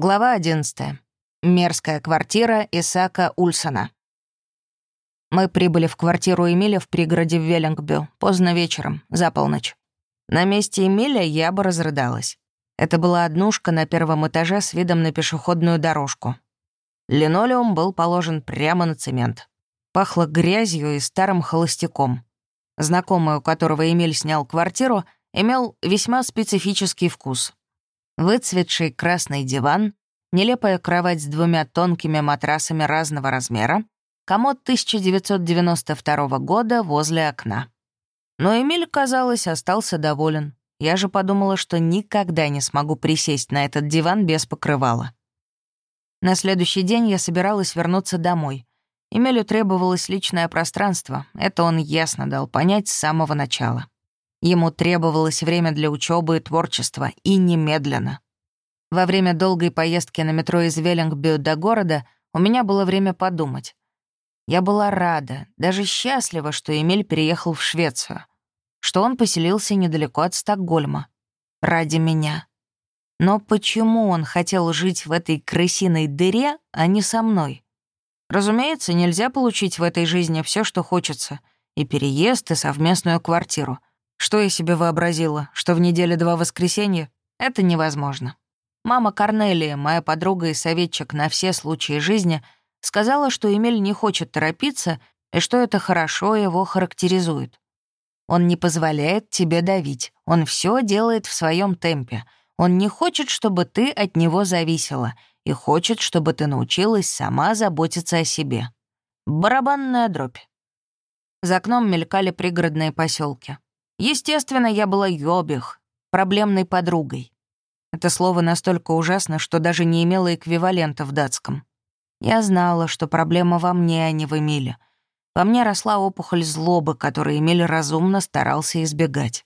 Глава 11. Мерзкая квартира Исака Ульсона. Мы прибыли в квартиру Эмиля в пригороде Веллингбю поздно вечером, за полночь. На месте Эмиля я бы разрыдалась. Это была однушка на первом этаже с видом на пешеходную дорожку. Линолеум был положен прямо на цемент. Пахло грязью и старым холостяком. Знакомый, у которого Эмиль снял квартиру, имел весьма специфический вкус — Выцветший красный диван, нелепая кровать с двумя тонкими матрасами разного размера, комод 1992 года возле окна. Но Эмиль, казалось, остался доволен. Я же подумала, что никогда не смогу присесть на этот диван без покрывала. На следующий день я собиралась вернуться домой. Эмилю требовалось личное пространство, это он ясно дал понять с самого начала. Ему требовалось время для учебы и творчества, и немедленно. Во время долгой поездки на метро из Веллингбю до города у меня было время подумать. Я была рада, даже счастлива, что Эмиль переехал в Швецию, что он поселился недалеко от Стокгольма. Ради меня. Но почему он хотел жить в этой крысиной дыре, а не со мной? Разумеется, нельзя получить в этой жизни все, что хочется, и переезд, и совместную квартиру — что я себе вообразила, что в неделе два воскресенья? Это невозможно. Мама Корнелия, моя подруга и советчик на все случаи жизни, сказала, что Эмиль не хочет торопиться и что это хорошо его характеризует. Он не позволяет тебе давить, он все делает в своем темпе. Он не хочет, чтобы ты от него зависела, и хочет, чтобы ты научилась сама заботиться о себе. Барабанная дробь. За окном мелькали пригородные поселки. Естественно, я была ёбих, проблемной подругой. Это слово настолько ужасно, что даже не имело эквивалента в датском. Я знала, что проблема во мне, а не в Эмиле. Во мне росла опухоль злобы, которую Эмиль разумно старался избегать.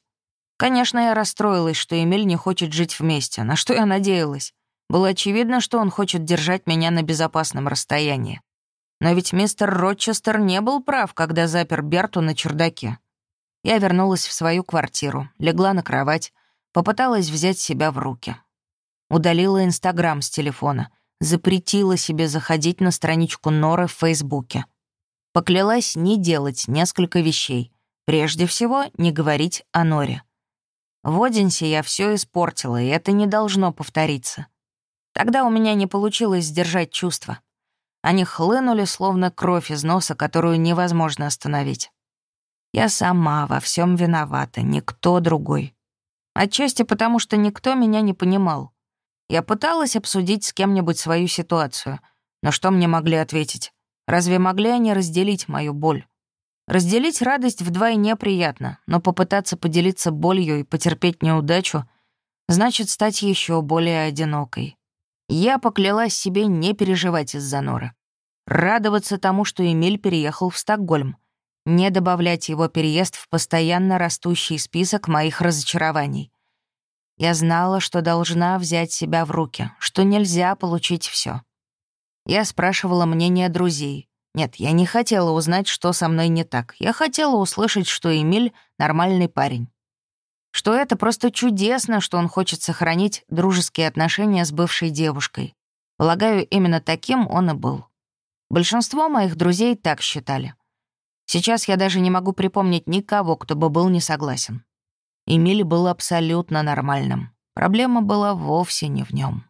Конечно, я расстроилась, что Эмиль не хочет жить вместе. На что я надеялась? Было очевидно, что он хочет держать меня на безопасном расстоянии. Но ведь мистер Рочестер не был прав, когда запер Берту на чердаке. Я вернулась в свою квартиру, легла на кровать, попыталась взять себя в руки. Удалила Инстаграм с телефона, запретила себе заходить на страничку Норы в Фейсбуке. Поклялась не делать несколько вещей. Прежде всего, не говорить о Норе. В Одинсе я все испортила, и это не должно повториться. Тогда у меня не получилось сдержать чувства. Они хлынули, словно кровь из носа, которую невозможно остановить. Я сама во всем виновата, никто другой. Отчасти потому, что никто меня не понимал. Я пыталась обсудить с кем-нибудь свою ситуацию, но что мне могли ответить? Разве могли они разделить мою боль? Разделить радость вдвойне приятно, но попытаться поделиться болью и потерпеть неудачу значит стать еще более одинокой. Я поклялась себе не переживать из-за Норы. Радоваться тому, что Эмиль переехал в Стокгольм не добавлять его переезд в постоянно растущий список моих разочарований. Я знала, что должна взять себя в руки, что нельзя получить все. Я спрашивала мнение друзей. Нет, я не хотела узнать, что со мной не так. Я хотела услышать, что Эмиль — нормальный парень. Что это просто чудесно, что он хочет сохранить дружеские отношения с бывшей девушкой. Полагаю, именно таким он и был. Большинство моих друзей так считали. Сейчас я даже не могу припомнить никого, кто бы был не согласен. Эмиль был абсолютно нормальным. Проблема была вовсе не в нем.